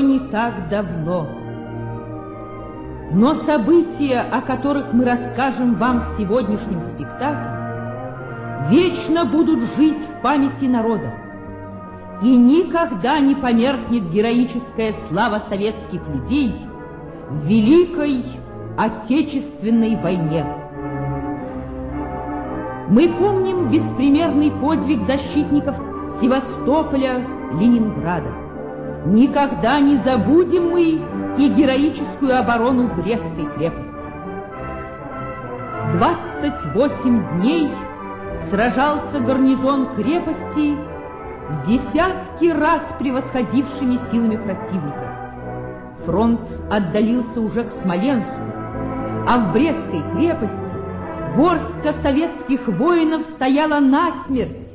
не так давно. Но события, о которых мы расскажем вам в сегодняшнем спектакле, вечно будут жить в памяти народа. И никогда не померкнет героическая слава советских людей в Великой Отечественной войне. Мы помним беспримерный подвиг защитников Севастополя, Ленинграда. Никогда не забудем мы и героическую оборону Брестской крепости. 28 дней сражался гарнизон крепости с десятки раз превосходившими силами противника. Фронт отдалился уже к Смоленску, а в Брестской крепости горстка советских воинов стояла насмерть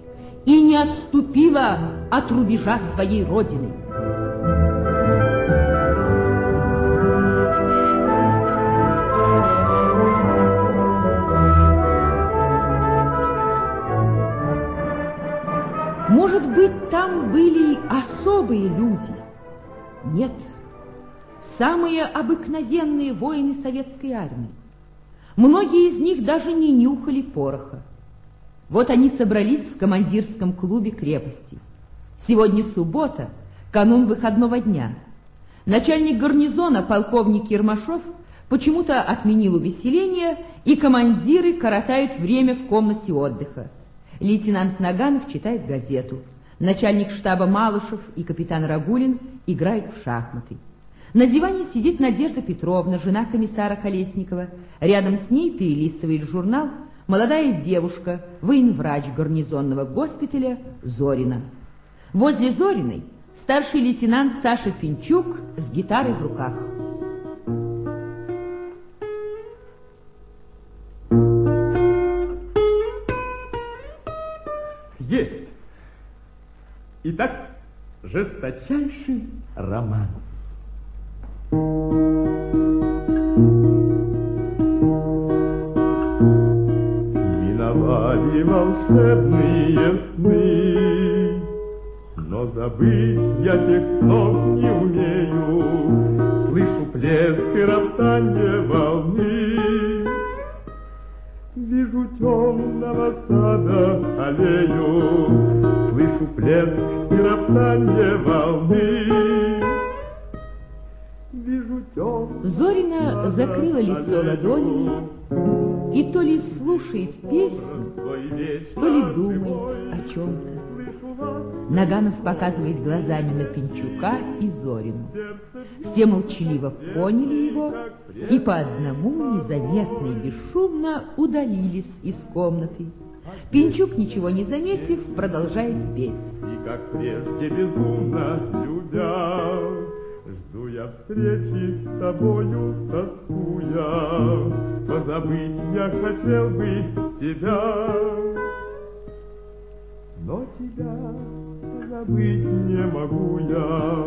и не отступила от рубежа своей родины. Там были особые люди? Нет, самые обыкновенные воины советской армии. Многие из них даже не нюхали пороха. Вот они собрались в командирском клубе крепости. Сегодня суббота, канун выходного дня. Начальник гарнизона, полковник Ермашов, почему-то отменил увеселение, и командиры коротают время в комнате отдыха. Лейтенант Наганов читает газету. Начальник штаба Малышев и капитан Рагулин играют в шахматы. На диване сидит Надежда Петровна, жена комиссара Колесникова. Рядом с ней перелистывает журнал молодая девушка, военврач гарнизонного госпиталя Зорина. Возле Зориной старший лейтенант Саша Пинчук с гитарой в руках. Итак, жесточайший роман. Миновали волшебные сны, Но забыть я тех снов не умею, Слышу плеск и роптанье волны. Вижу темного сада аллею, Слышу плеск и роптанье волны. Вижу Зорина закрыла лицо ладонями и то ли слушает песню, то ли думает о чем-то. Наганов показывает глазами на Пинчука и Зорину. Все молчаливо поняли его и по одному незаметно и бесшумно удалились из комнаты. Пинчук, ничего не заметив, продолжает петь. И как прежде безумно любя, Жду я встречи с тобою, тоскуя, Позабыть я хотел бы тебя, Но тебя позабыть не могу я,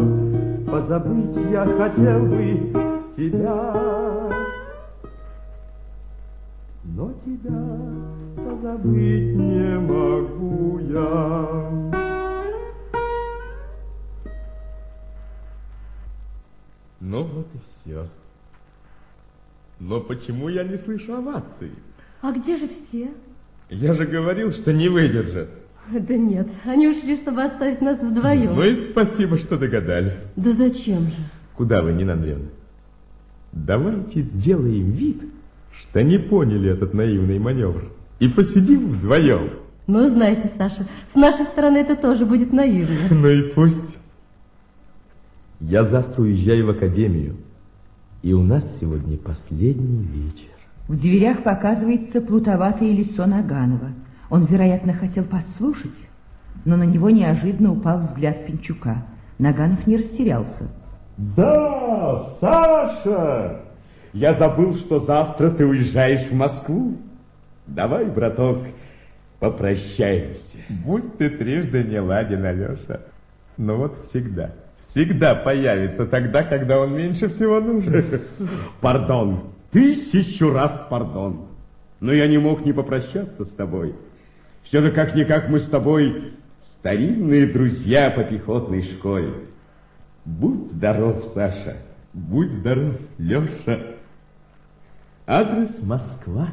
Позабыть я хотел бы тебя, Но тебя позабыть не могу я. Ну вот и все. Но почему я не слышу овации? А где же все? Я же говорил, что не выдержат. Да нет, они ушли, чтобы оставить нас вдвоем. Ну и спасибо, что догадались. Да зачем же? Куда вы, Нина Андреевна? Давайте сделаем вид, что не поняли этот наивный маневр. И посидим вдвоем. Ну, знаете, Саша, с нашей стороны это тоже будет наивно. Ну и пусть. Я завтра уезжаю в академию. И у нас сегодня последний вечер. В дверях показывается плутоватое лицо Наганова. Он, вероятно, хотел подслушать, но на него неожиданно упал взгляд Пинчука. Наганов не растерялся. Да, Саша! Я забыл, что завтра ты уезжаешь в Москву. Давай, браток, попрощаемся. Будь ты трижды не ладен, Алеша. Но вот всегда, всегда появится тогда, когда он меньше всего нужен. Пардон, тысячу раз пардон. Но я не мог не попрощаться с тобой. Все же как-никак мы с тобой старинные друзья по пехотной школе. Будь здоров, Саша. Будь здоров, Леша. Адрес Москва.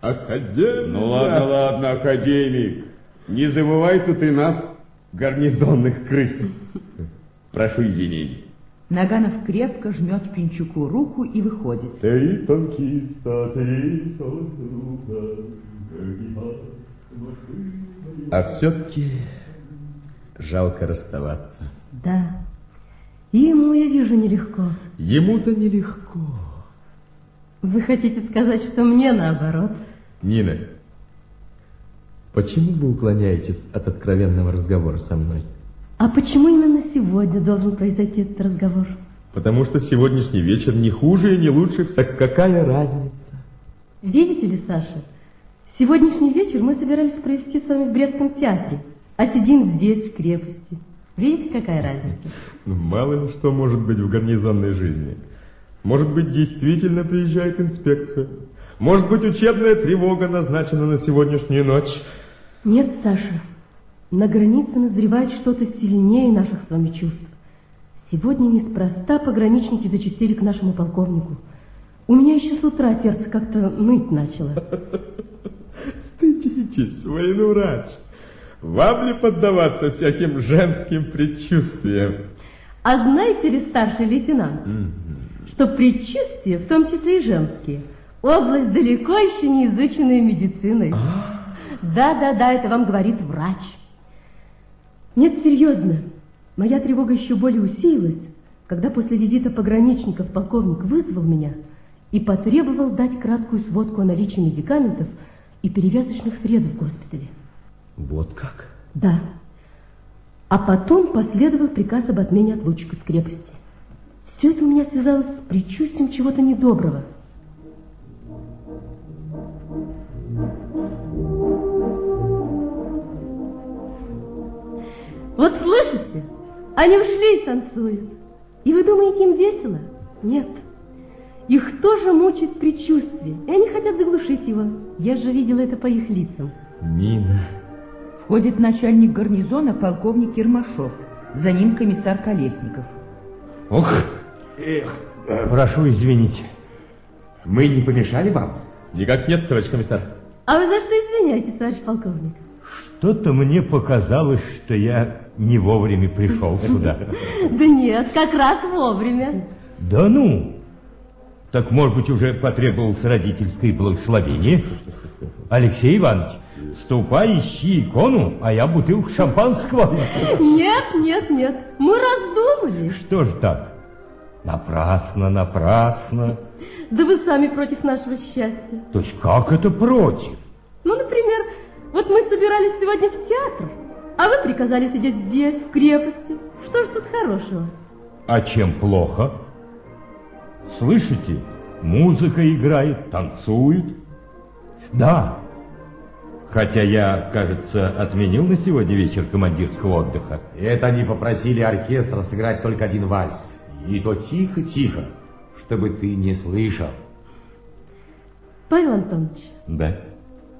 Академия. Ну ладно, ладно, академик. Не забывай тут и нас, гарнизонных крыс. Прошу извинений. Наганов крепко жмет Пинчуку руку и выходит. Три танкиста, три А все-таки жалко расставаться. Да. И ему, я вижу, нелегко. Ему-то нелегко. Вы хотите сказать, что мне наоборот? Нина, почему вы уклоняетесь от откровенного разговора со мной? А почему именно сегодня должен произойти этот разговор? Потому что сегодняшний вечер не хуже и не лучше. Так какая разница? Видите ли, Саша, сегодняшний вечер мы собирались провести с вами в Брестском театре, а сидим здесь, в крепости. Видите, какая разница? Ну, мало ли что может быть в гарнизонной жизни. Может быть, действительно приезжает инспекция. Может быть, учебная тревога назначена на сегодняшнюю ночь. Нет, Саша, на границе назревает что-то сильнее наших с вами чувств. Сегодня неспроста пограничники зачастили к нашему полковнику. У меня еще с утра сердце как-то ныть начало. Стыдитесь, военврач. Вам ли поддаваться всяким женским предчувствиям? А знаете ли, старший лейтенант, что предчувствия, в том числе и женские, область далеко еще не изученная медициной. Да-да-да, это вам говорит врач. Нет, серьезно, моя тревога еще более усилилась, когда после визита пограничников полковник вызвал меня и потребовал дать краткую сводку о наличии медикаментов и перевязочных средств в госпитале. Вот как? Да. А потом последовал приказ об отмене отлучек из крепости. Все это у меня связалось с предчувствием чего-то недоброго. Вот слышите? Они ушли и танцуют. И вы думаете, им весело? Нет. Их тоже мучает предчувствие, и они хотят заглушить его. Я же видела это по их лицам. Нина. Входит начальник гарнизона полковник Ермашов. За ним комиссар Колесников. Ох, Прошу извинить. мы не помешали вам? Никак нет, товарищ комиссар. А вы за что извиняетесь, товарищ полковник? Что-то мне показалось, что я не вовремя пришел сюда. Да нет, как раз вовремя. Да ну! Так, может быть, уже потребовалось родительское благословение? Алексей Иванович, ступай, ищи икону, а я бутылку шампанского. Нет, нет, нет, мы раздумали. Что ж так? Напрасно, напрасно. Да вы сами против нашего счастья. То есть как это против? Ну, например, вот мы собирались сегодня в театр, а вы приказали сидеть здесь, в крепости. Что ж тут хорошего? А чем плохо? Слышите? Музыка играет, танцуют. Да. Хотя я, кажется, отменил на сегодня вечер командирского отдыха. Это они попросили оркестра сыграть только один вальс. И то тихо-тихо, чтобы ты не слышал. Павел Антонович, Да.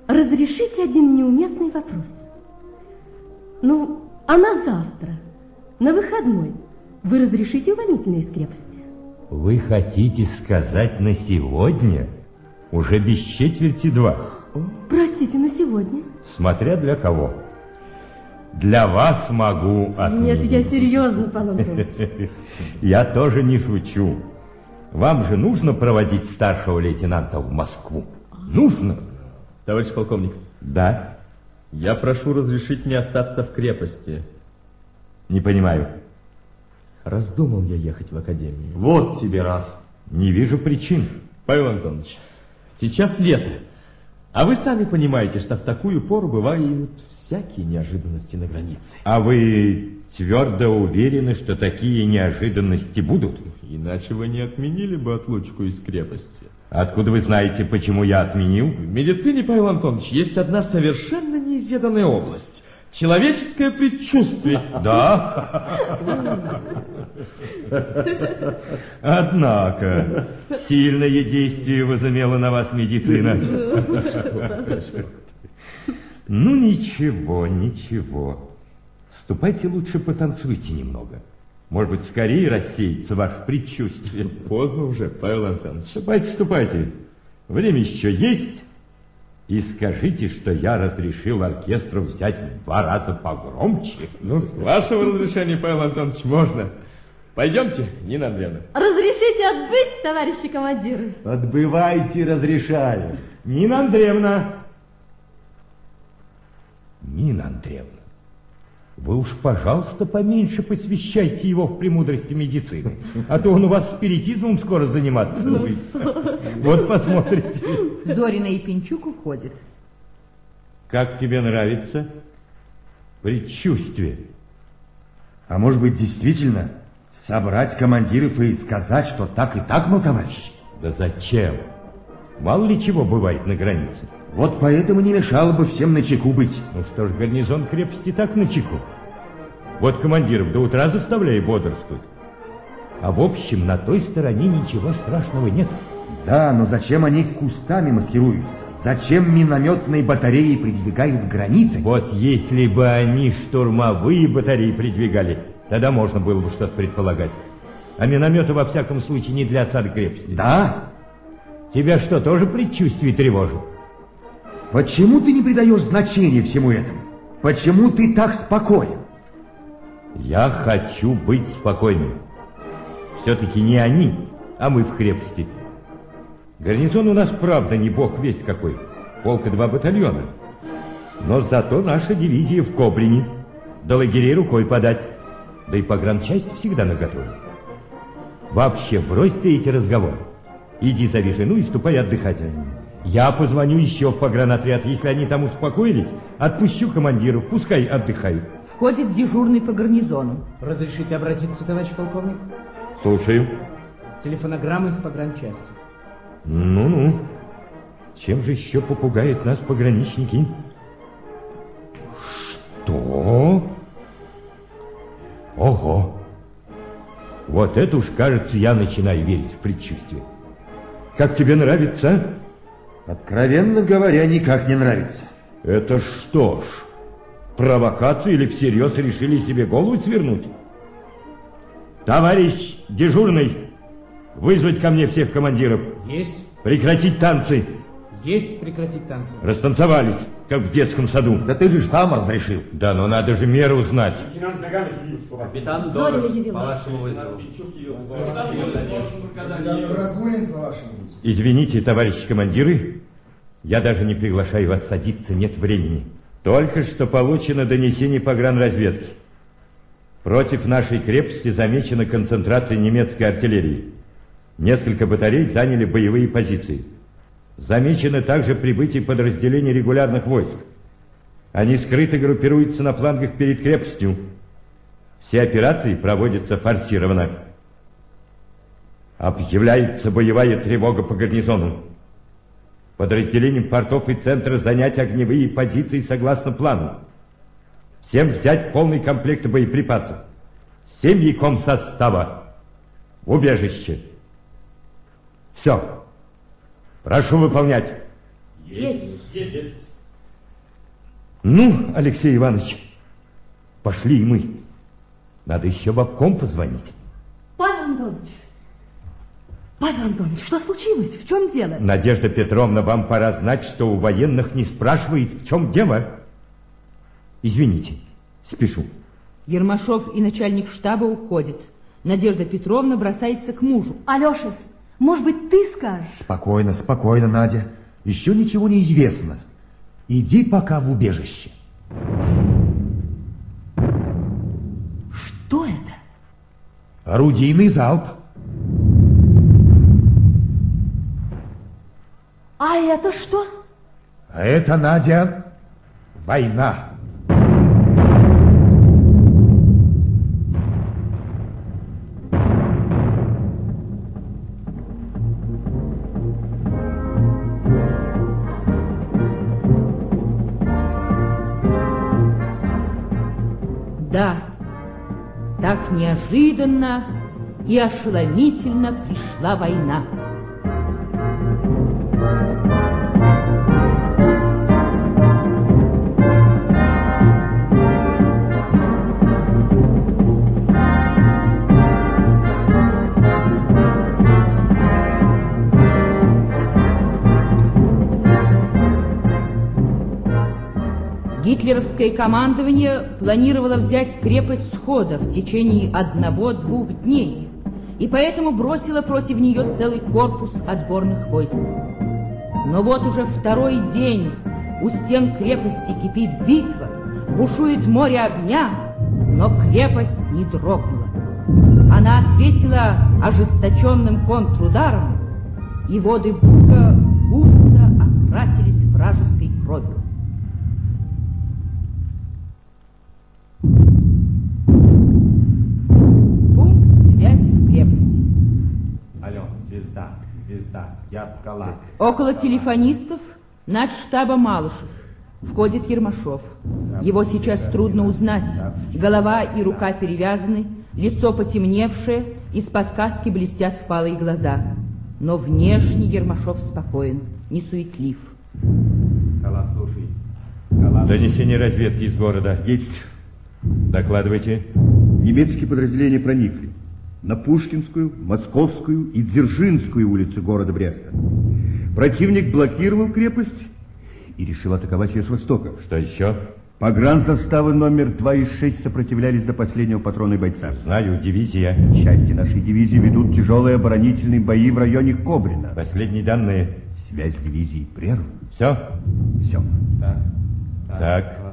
разрешите один неуместный вопрос. Ну, а на завтра, на выходной, вы разрешите увольнительные из крепости? Вы хотите сказать на сегодня? Уже без четверти два. Простите, на сегодня. Смотря для кого. Для вас могу отменить. Нет, я серьезно, Павел. Я тоже не шучу. Вам же нужно проводить старшего лейтенанта в Москву. Нужно? Товарищ полковник, Да. я прошу разрешить мне остаться в крепости. Не понимаю. Раздумал я ехать в академию. Вот тебе раз. Не вижу причин. Павел Антонович, сейчас лето. А вы сами понимаете, что в такую пору бывают всякие неожиданности на границе. А вы твердо уверены, что такие неожиданности будут? Иначе вы не отменили бы отлучку из крепости. Откуда вы знаете, почему я отменил? В медицине, Павел Антонович, есть одна совершенно неизведанная область. Человеческое предчувствие. Да? Однако, сильное действие возымела на вас медицина. Ну, ничего, ничего. Ступайте лучше потанцуйте немного. Может быть, скорее рассеется ваше предчувствие. Поздно уже, Павел Антонович. Ступайте, ступайте. Время еще есть. И скажите, что я разрешил оркестру взять в два раза погромче. Ну, с вашего разрешения, Павел Антонович, можно. Пойдемте, Нина Андреевна. Разрешите отбыть, товарищи командиры? Отбывайте, разрешаю. Нина Андреевна. Нина Андреевна, вы уж, пожалуйста, поменьше посвящайте его в премудрости медицины, а то он у вас спиритизмом скоро заниматься будет. Вот посмотрите. Зорина и Пинчук уходят. Как тебе нравится предчувствие? А может быть, действительно, собрать командиров и сказать, что так и так, мой товарищ? Да зачем? Мало ли чего бывает на границе. Вот поэтому не мешало бы всем на чеку быть. Ну что ж, гарнизон крепости так на чеку. Вот командиров до утра заставляй бодрствовать. А в общем, на той стороне ничего страшного нет. Да, но зачем они кустами маскируются? Зачем минометные батареи придвигают границы? Вот если бы они штурмовые батареи придвигали, тогда можно было бы что-то предполагать. А минометы, во всяком случае, не для осады крепости. Да? Тебя что, тоже предчувствие тревожит? Почему ты не придаешь значения всему этому? Почему ты так спокоен? Я хочу быть спокойным. Все-таки не они, а мы в крепости. Гарнизон у нас, правда, не бог весть какой. Полка два батальона. Но зато наша дивизия в Кобрине. До лагерей рукой подать. Да и погранчасть всегда наготове. Вообще, брось ты эти разговоры. Иди зови жену и ступай отдыхать. Я позвоню еще в погранотряд. Если они там успокоились, отпущу командиров, пускай отдыхают. Входит дежурный по гарнизону. Разрешите обратиться, товарищ полковник? Слушаю. Телефонограмма из погранчасти. Ну-ну. Чем же еще попугают нас пограничники? Что? Ого! Вот это уж, кажется, я начинаю верить в предчувствие. Как тебе нравится? Откровенно говоря, никак не нравится. Это что ж, провокацию или всерьез решили себе голову свернуть? Товарищ дежурный, вызвать ко мне всех командиров. Есть. Прекратить танцы. Есть прекратить танцы. Растанцевались, как в детском саду. Да ты же сам разрешил. Да, но надо же меру знать. Капитан Дорож, по вашему вызову. Извините, товарищи командиры, я даже не приглашаю вас садиться, нет времени. Только что получено донесение погранразведки. Против нашей крепости замечена концентрация немецкой артиллерии. Несколько батарей заняли боевые позиции. Замечено также прибытие подразделений регулярных войск. Они скрыто группируются на флангах перед крепостью. Все операции проводятся форсированно. Объявляется боевая тревога по гарнизону. Подразделениям портов и центра занять огневые позиции согласно плану. Всем взять полный комплект боеприпасов. Семьи комсостава. В убежище. Все. Прошу выполнять. Есть. Ну, Алексей Иванович, пошли и мы. Надо еще в обком позвонить. Павел Антонович, Павел Антонович, что случилось? В чем дело? Надежда Петровна, вам пора знать, что у военных не спрашивает, в чем дело. Извините, спешу. Ермашов и начальник штаба уходят. Надежда Петровна бросается к мужу. Алеша, может быть, ты скажешь? Спокойно, спокойно, Надя. Еще ничего не известно. Иди пока в убежище. Что это? Орудийный залп. А это что? А это, Надя, война. Неожиданно и ошеломительно пришла война. Гитлеровское командование планировало взять крепость Схода в течение одного-двух дней, и поэтому бросило против нее целый корпус отборных войск. Но вот уже второй день у стен крепости кипит битва, бушует море огня, но крепость не дрогнула. Она ответила ожесточенным контрударом, и воды Буга густо окрасились вражеской кровью. Пункт связи в крепости. Алло, звезда, звезда, я скала. Около телефонистов над штаба Малышев. Входит Ермашов. Его сейчас трудно узнать. Голова и рука перевязаны, лицо потемневшее, из-под каски блестят впалые глаза. Но внешне Ермашов спокоен, не суетлив. Скала, слушай. Скала, Донесение разведки из города. Есть. Докладывайте. Немецкие подразделения проникли на Пушкинскую, Московскую и Дзержинскую улицы города Бреста. Противник блокировал крепость и решил атаковать ее с востока. Что еще? Погранзаставы номер 2 из 6 сопротивлялись до последнего патрона и бойца. Знаю, дивизия. Части нашей дивизии ведут тяжелые оборонительные бои в районе Кобрина. Последние данные. Связь дивизии прервана. Все? Все. Так.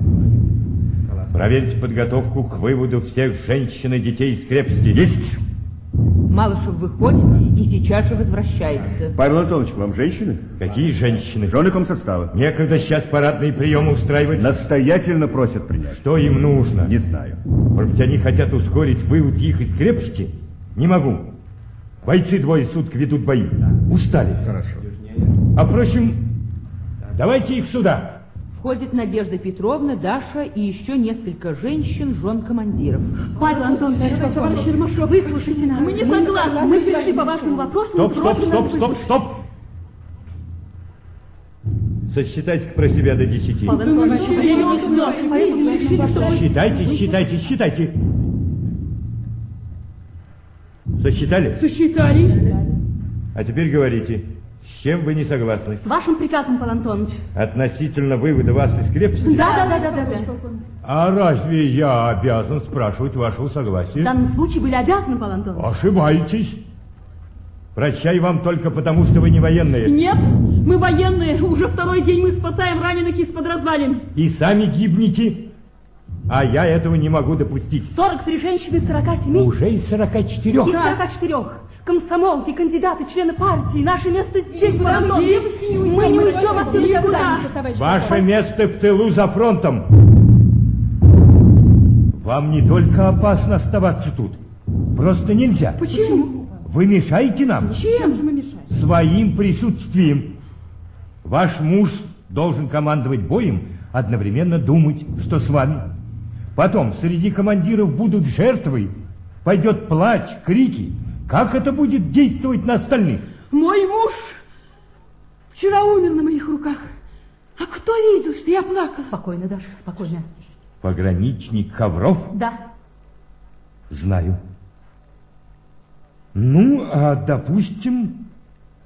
Проверьте подготовку к выводу всех женщин и детей из крепости. Есть. Малышев выходит и сейчас же возвращается. Павел Антонович, к вам женщины? Какие женщины? Жены комсостава. Некогда сейчас парадные приемы устраивать. Настоятельно просят принять. Что им нужно? Не знаю. Может быть, они хотят ускорить вывод их из крепости? Не могу. Бойцы двое суток ведут бои. Устали. Хорошо. А впрочем, давайте их сюда. Входит Надежда Петровна, Даша и еще несколько женщин, жен командиров. Павел Антонович, товарищ Ермашов, выслушайте нас. Мы не согласны. Мы пришли по вашему вопросу. Стоп, стоп, стоп, стоп, стоп. Сосчитайте про себя до десяти. Считайте, считайте, считайте. Сосчитали? Сосчитали. А теперь говорите, с чем вы не согласны? С вашим приказом, Павел Антонович. Относительно вывода вас из крепости? Да, да, да, да, да. А разве я обязан спрашивать вашего В согласия? данном случае были обязаны, Павел Антонович. Ошибаетесь. Прощай вам только потому, что вы не военные. Нет, мы военные. Уже второй день мы спасаем раненых из-под развалин. И сами гибнете. А я этого не могу допустить. 43 женщины из 47. Уже из 44. Из 44. Комсомолки, кандидаты, члены партии. Наше место здесь, Павел Антонович. Мы не уйдем отсюда никуда. Ваше место в тылу за фронтом. Вам не только опасно оставаться тут. Просто нельзя. Почему? Вы мешаете нам Чем же мы мешаем? своим присутствием. Ваш муж должен командовать боем, одновременно думать, что с вами. Потом среди командиров будут жертвы, пойдет плач, крики. Как это будет действовать на остальных? Мой муж вчера умер на моих руках. А кто видел, что я плакала? Спокойно, Даша, спокойно. Пограничник Ковров? Да. Знаю. Ну, а допустим,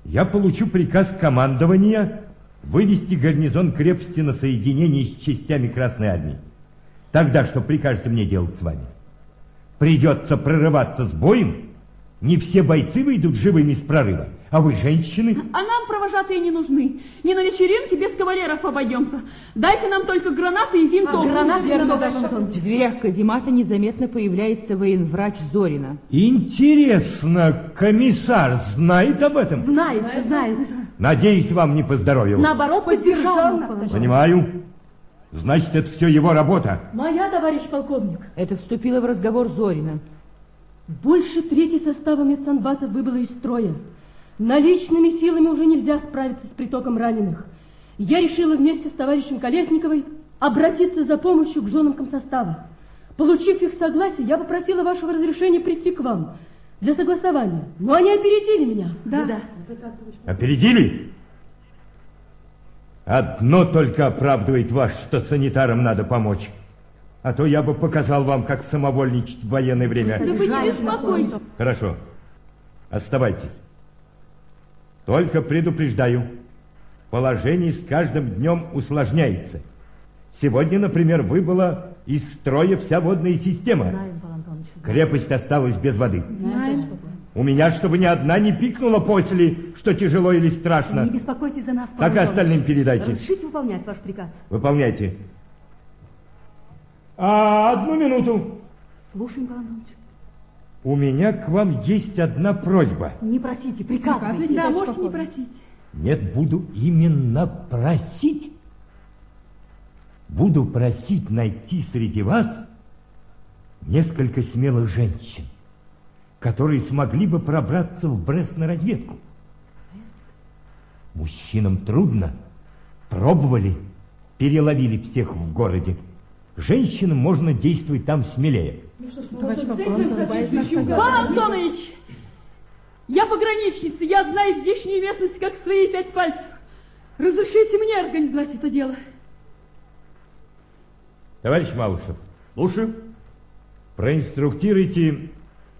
я получу приказ командования вывести гарнизон крепости на соединение с частями Красной Армии. Тогда что прикажете мне делать с вами? Придется прорываться с боем? Не все бойцы выйдут живыми из прорыва, а вы женщины? А нам провожатые не нужны. Не на вечеринке без кавалеров обойдемся. Дайте нам только гранаты и винтовку. гранаты Верно, нам, Даша. Антон. В дверях каземата незаметно появляется военврач Зорина. Интересно, комиссар знает об этом? Знает, знает. Надеюсь, вам не поздоровилось. Наоборот, поддержал нас. Понимаю. Значит, это все его работа. Моя, товарищ полковник. Это вступила в разговор Зорина. Больше трети состава медсанбата выбыло из строя. Наличными силами уже нельзя справиться с притоком раненых. Я решила вместе с товарищем Колесниковой обратиться за помощью к женам комсостава. Получив их согласие, я попросила вашего разрешения прийти к вам для согласования. Но они опередили меня. Да. да. Опередили? Одно только оправдывает вас, что санитарам надо помочь. А то я бы показал вам, как самовольничать в военное время. Да вы не беспокойтесь. Хорошо. Оставайтесь. Только предупреждаю, положение с каждым днем усложняется. Сегодня, например, выбыла из строя вся водная система. Знаем. Крепость осталась без воды. Знаем. У меня, чтобы ни одна не пикнула после, что тяжело или страшно. Не беспокойтесь за нас, Павел Так и остальным передайте. Разрешите выполнять ваш приказ. Выполняйте. А, одну минуту. Слушаем, Павел Антонович. У меня к вам есть одна просьба. Не просите, приказывайте. Да, можете не просить. Нет, буду именно просить. Буду просить найти среди вас несколько смелых женщин, которые смогли бы пробраться в Брест на разведку. Мужчинам трудно. Пробовали, переловили всех в городе. Женщинам можно действовать там смелее. Павел Антонович! Я пограничница, я знаю здешнюю местность как свои пять пальцев. Разрешите мне организовать это дело. Товарищ Малышев, Слушаю. проинструктируйте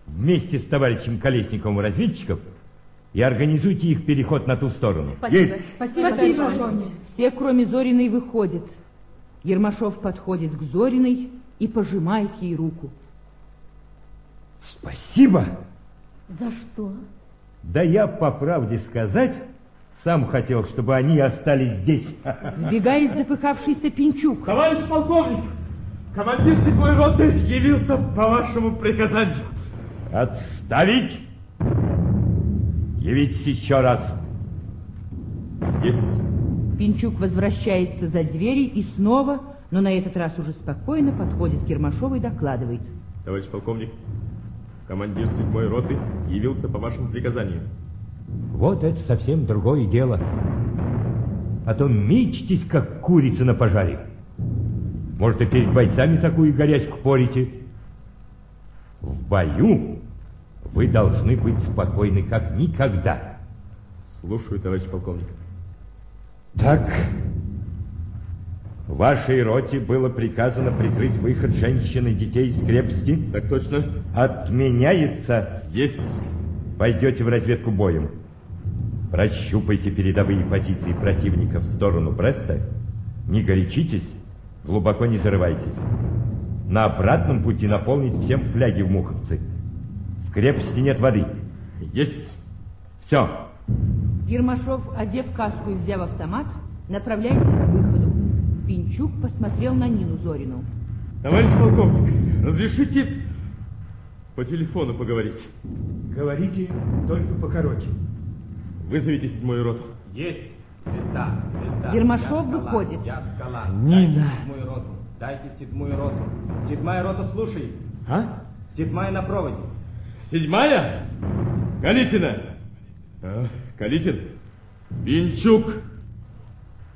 вместе с товарищем Колесниковым разведчиков и организуйте их переход на ту сторону. Есть. Спасибо, Спасибо. Все, кроме Зориной, выходят. Ермашов подходит к Зориной и пожимает ей руку. Спасибо. За что? Да я, по правде сказать, сам хотел, чтобы они остались здесь. Вбегает запыхавшийся Пинчук. Товарищ полковник, командир седьмой роты явился по вашему приказанию. Отставить! Явитесь еще раз. Есть. Пинчук возвращается за двери и снова, но на этот раз уже спокойно подходит к Ермашову и докладывает. Товарищ полковник, командир седьмой роты явился по вашему приказанию. Вот это совсем другое дело. А то мечтесь, как курица на пожаре. Может, и перед бойцами такую горячку порите. В бою вы должны быть спокойны, как никогда. Слушаю, товарищ полковник. Так, вашей роте было приказано прикрыть выход женщин и детей из крепости. Так точно? Отменяется. Есть. Пойдете в разведку боем. Прощупайте передовые позиции противника в сторону Бреста. Не горячитесь, глубоко не зарывайтесь. На обратном пути наполнить всем фляги в Муховцы. В крепости нет воды. Есть. Все. Ермашов, одев каску и взяв автомат, направляется к выходу. Пинчук посмотрел на Нину Зорину. Товарищ полковник, разрешите по телефону поговорить? Говорите только покороче. Вызовите седьмую роту. Есть. Звезда, звезда. Ермашов Я скала, выходит. Я скала. Нина. Дайте седьмую роту. Дайте седьмую роту. Седьмая рота, слушай. А? Седьмая на проводе. Седьмая? Калитина. А, Калитин. Пинчук.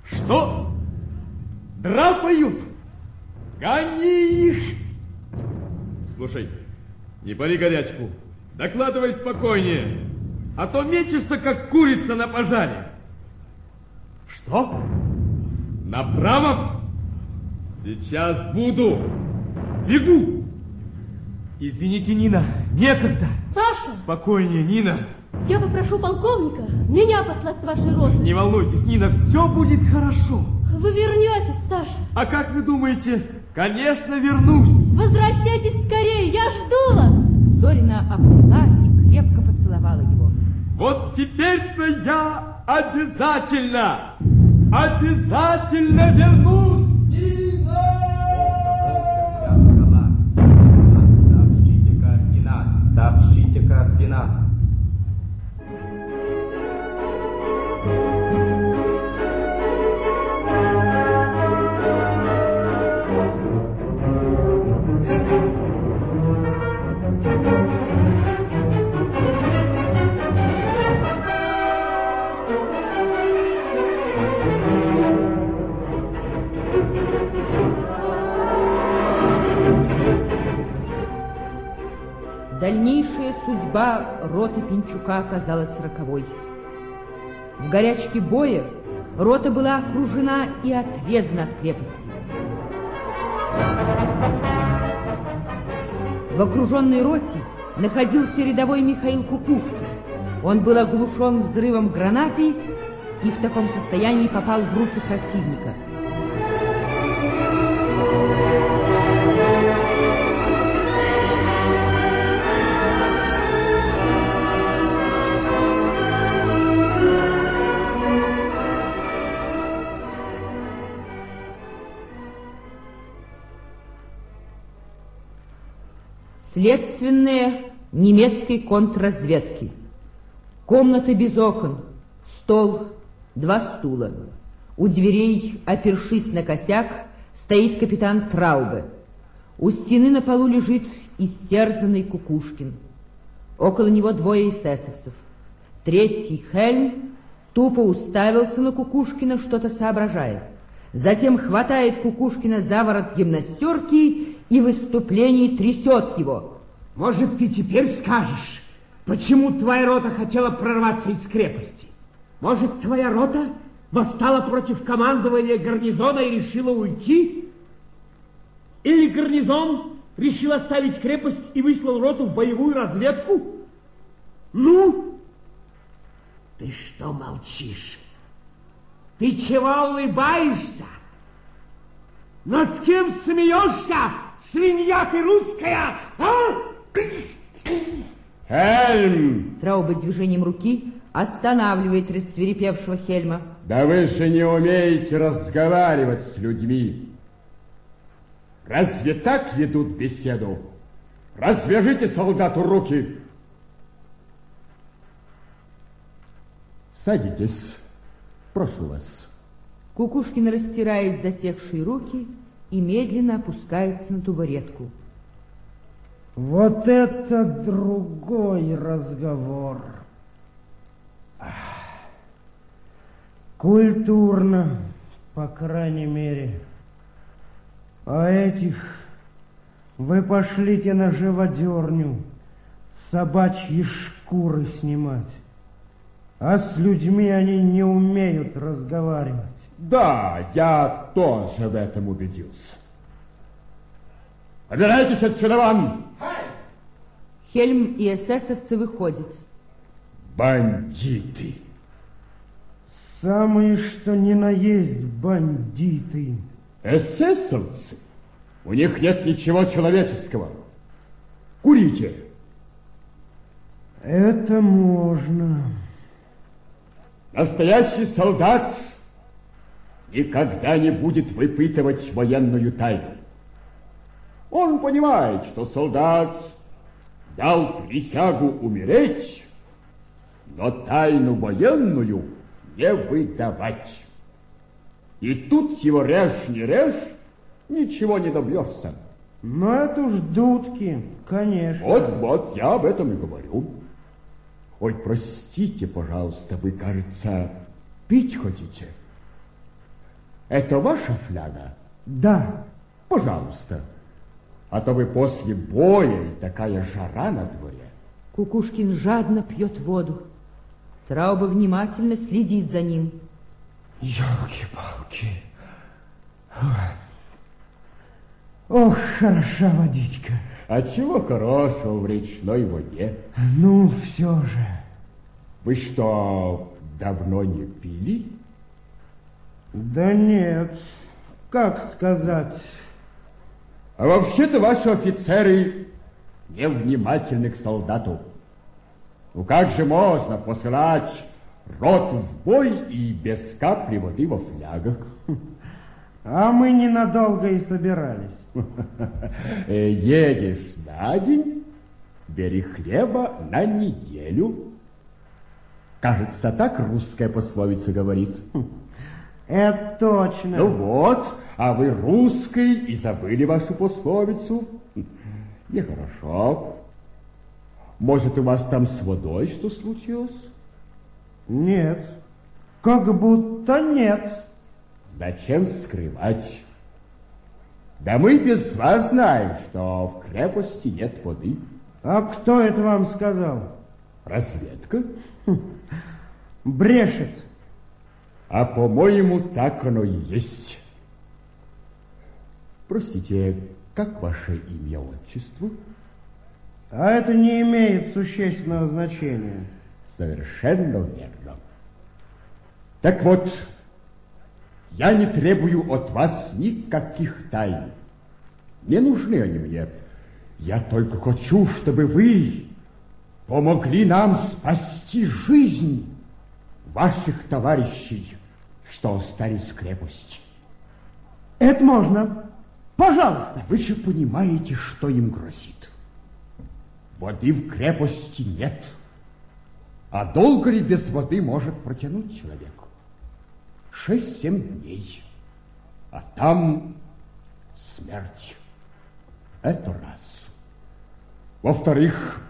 Что? Драпают? Гони их! Слушай, не пали горячку. Докладывай спокойнее. А то мечешься, как курица на пожаре. Что? Направо? Сейчас буду. Бегу. Извините, Нина, некогда. Саша, Спокойнее, Нина. Я попрошу полковника меня послать с вашей роты. Не волнуйтесь, Нина, все будет хорошо. Вы вернетесь, Саша. А как вы думаете? Конечно, вернусь. Возвращайтесь скорее, я жду вас. Зорина обняла и крепко поцеловала его. Вот теперь-то я обязательно, обязательно вернусь. Судьба роты Пинчука оказалась роковой. В горячке боя рота была окружена и отрезана от крепости. В окруженной роте находился рядовой Михаил Кукушкин. Он был оглушен взрывом гранаты и в таком состоянии попал в руки противника. Следственные немецкой контрразведки. Комната без окон, стол, два стула. У дверей, опершись на косяк, стоит капитан Траубе. У стены на полу лежит истерзанный Кукушкин. Около него двое эсэсовцев. Третий, Хельм, тупо уставился на Кукушкина, что-то соображая. Затем хватает Кукушкина за ворот гимнастерки и в выступлении трясет его. Может, ты теперь скажешь, почему твоя рота хотела прорваться из крепости? Может, твоя рота восстала против командования гарнизона и решила уйти? Или гарнизон решил оставить крепость и выслал роту в боевую разведку? Ну? Ты что молчишь? Ты чего улыбаешься? Над кем смеешься, свинья ты русская, а? Хельм! Трауба движением руки останавливает рассверепевшего Хельма. Да вы же не умеете разговаривать с людьми. Разве так ведут беседу? Развяжите солдату руки. Садитесь, прошу вас. Кукушкин растирает затекшие руки и медленно опускается на табуретку. Вот это другой разговор. Культурно, по крайней мере. А этих вы пошлите на живодерню собачьи шкуры снимать. А с людьми они не умеют разговаривать. Да, я тоже в этом убедился. Убирайтесь отсюда вон! Хельм и эсэсовцы выходят. Бандиты! Самые что ни на есть бандиты. Эсэсовцы? У них нет ничего человеческого. Курите. Это можно. Настоящий солдат никогда не будет выпытывать военную тайну. Он понимает, что солдат дал присягу умереть, но тайну военную не выдавать. И тут его режь не режь, ничего не добьешься. Но это уж дудки, конечно. Вот-вот, я об этом и говорю. Ой, простите, пожалуйста, вы, кажется, пить хотите? Это ваша фляга? Да. Пожалуйста. А то вы после боя и такая жара на дворе. Кукушкин жадно пьет воду. Трауба внимательно следит за ним. Елки-палки. Ох, хороша водичка. А чего хорошего в речной воде? Ну, все же. Вы что, давно не пили? Да нет, как сказать. А вообще-то ваши офицеры невнимательны к солдату. Ну как же можно посылать роту в бой и без капли воды во флягах? А мы ненадолго и собирались. Э, едешь на день, бери хлеба на неделю. Кажется, так русская пословица говорит. Это точно. Ну вот, а вы русской и забыли вашу пословицу. Нехорошо. Может, у вас там с водой что случилось? Нет, как будто нет. Зачем скрывать? Да мы без вас знаем, что в крепости нет воды. А кто это вам сказал? Разведка. Брешет. А по-моему, так оно и есть. Простите, как ваше имя, отчество? А это не имеет существенного значения. Совершенно верно. Так вот, я не требую от вас никаких тайн. Не нужны они мне. Я только хочу, чтобы вы помогли нам спасти жизнь ваших товарищей, что остались в крепости. Это можно. Пожалуйста. Вы же понимаете, что им грозит. Воды в крепости нет. А долго ли без воды может протянуть человек? Шесть-семь дней. А там смерть. Это раз. Во-вторых,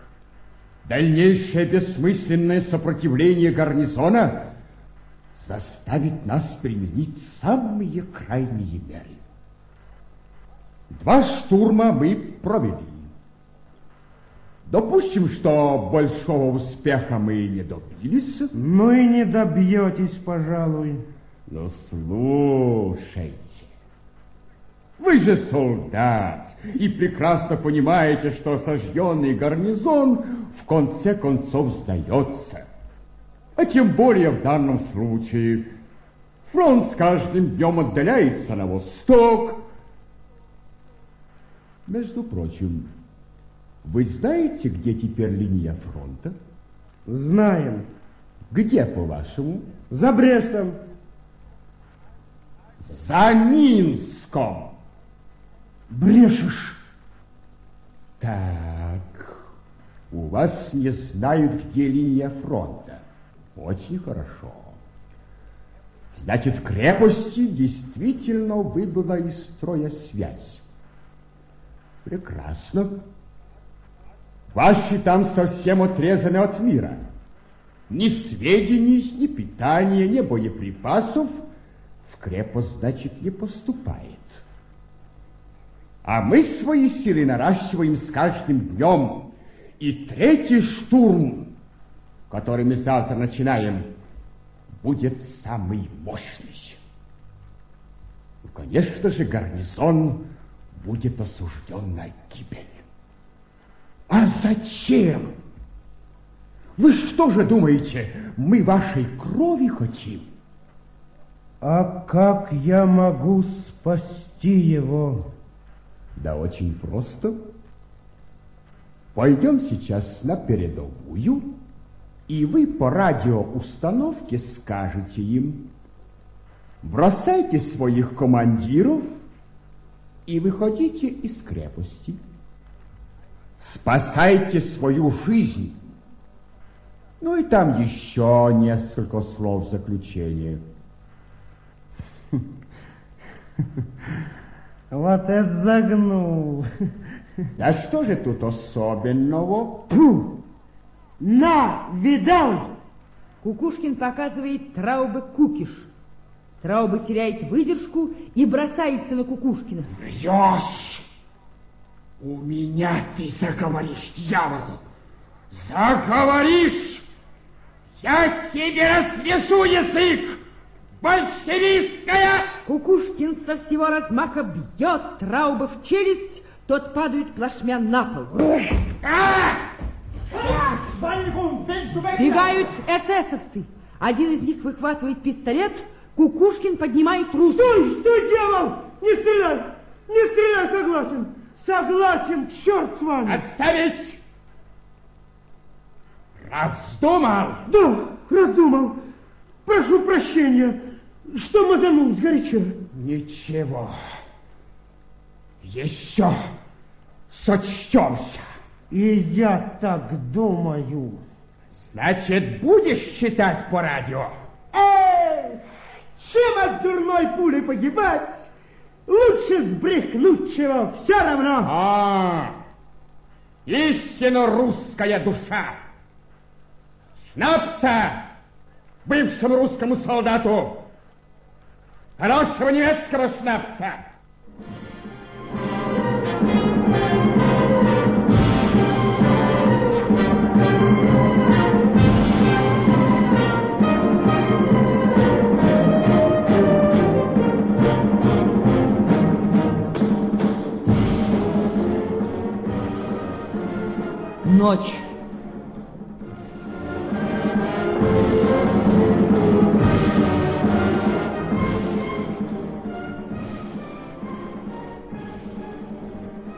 дальнейшее бессмысленное сопротивление гарнизона заставит нас применить самые крайние меры. Два штурма мы провели. Допустим, что большого успеха мы не добились. Ну и не добьетесь, пожалуй. Ну, слушайте. Вы же солдат и прекрасно понимаете, что сожженный гарнизон в конце концов сдается. А тем более в данном случае фронт с каждым днем отдаляется на восток. Между прочим, вы знаете, где теперь линия фронта? Знаем. Где, по-вашему? За Брестом. За Минском. Брешешь. Так, у вас не знают, где линия фронта. Очень хорошо. Значит, в крепости действительно выбыла из строя связь. Прекрасно. Ваши там совсем отрезаны от мира. Ни сведений, ни питания, ни боеприпасов в крепость, значит, не поступает. А мы свои силы наращиваем с каждым днем. И третий штурм, который мы завтра начинаем, будет самый мощный. Ну, конечно же, гарнизон будет осужден на гибель. А зачем? Вы что же думаете, мы вашей крови хотим? А как я могу спасти его? Да очень просто. Пойдем сейчас на передовую, и вы по радиоустановке скажете им, бросайте своих командиров и выходите из крепости. Спасайте свою жизнь. Ну и там еще несколько слов заключения. Вот это загнул. А что же тут особенного? Фу! На, видал? Кукушкин показывает Траубе кукиш. Траубе теряет выдержку и бросается на Кукушкина. Врешь! У меня ты заговоришь, дьявол! Заговоришь! Я тебе рассвешу язык! Большевистская! Кукушкин со всего размаха бьет Трауба в челюсть, тот падает плашмя на пол. Бегают эсэсовцы. Один из них выхватывает пистолет, Кукушкин поднимает руку. Стой, стой, дьявол! Не стреляй! Не стреляй, согласен! Согласен, черт с вами! Отставить! Раздумал? Да, раздумал. Прошу прощения, что мазанул сгоряча. Ничего. Еще сочтемся. И я так думаю. Значит, будешь читать по радио? Эй, чем от дурной пули погибать? Лучше сбрехнуть чего, все равно. А, истинно русская душа. Шнапса бывшему русскому солдату. Хорошего немецкого шнапса. Ночь.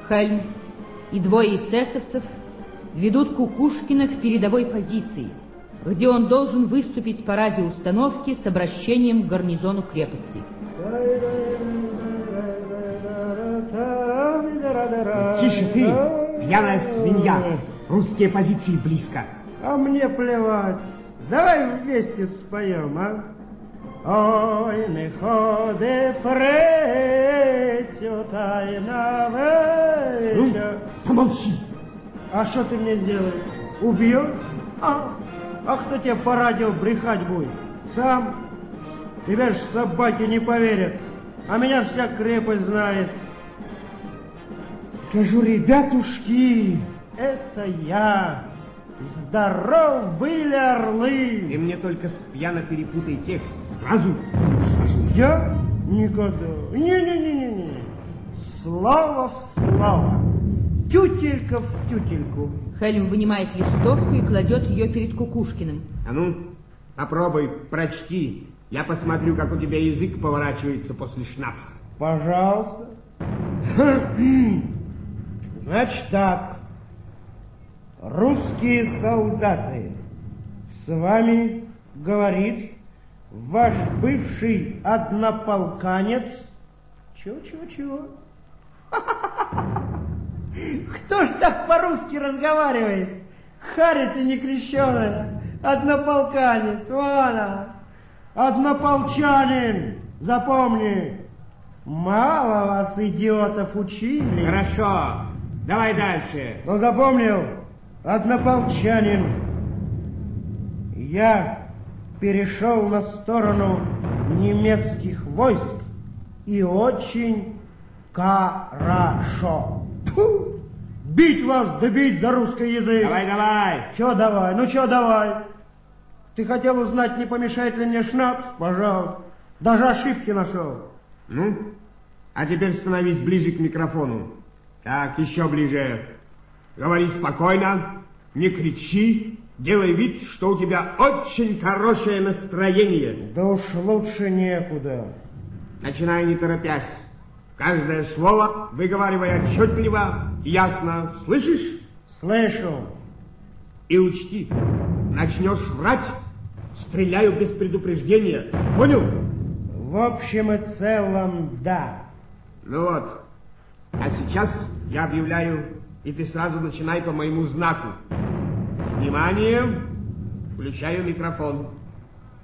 Хельм и двое эсэсовцев ведут Кукушкина в передовой позиции, где он должен выступить по радиоустановке с обращением к гарнизону крепости. Тише ты, пьяная свинья. Русские позиции близко. А мне плевать. Давай вместе споем, а? Ой, не ходи фрецю, тайна вечер. Ну, замолчи. А что ты мне сделаешь? Убьешь? А, а кто тебе по радио брехать будет? Сам? Тебя ж собаки не поверят. А меня вся крепость знает. Скажу, ребятушки, это я. Здоров были орлы. Ты мне только спьяно перепутай текст. Сразу скажу. Я? Никогда. Не-не-не-не. Слово в слово. Тютелька в тютельку. Хелем вынимает листовку и кладет ее перед Кукушкиным. А ну, попробуй, прочти. Я посмотрю, как у тебя язык поворачивается после шнапса. Пожалуйста. Значит так. Русские солдаты, с вами говорит ваш бывший однополканец. Чего, чего, чего? Кто ж так по-русски разговаривает? Харя ты не крещеная, однополканец, вон она. Однополчанин, запомни, мало вас, идиотов, учили. Хорошо, давай дальше. Ну, запомнил, однополчанин. Я перешел на сторону немецких войск и очень хорошо. Тьфу! Бить вас, да бить за русский язык. Давай, давай. Че давай? Ну, что давай? Ты хотел узнать, не помешает ли мне шнапс? Пожалуйста. Даже ошибки нашел. Ну, а теперь становись ближе к микрофону. Так, еще ближе. Говори спокойно, не кричи, делай вид, что у тебя очень хорошее настроение. Да уж лучше некуда. Начинай не торопясь. Каждое слово выговаривай отчетливо и ясно. Слышишь? Слышу. И учти, начнешь врать, стреляю без предупреждения. Понял? В общем и целом, да. Ну вот. А сейчас я объявляю, и ты сразу начинай по моему знаку. Внимание! Включаю микрофон.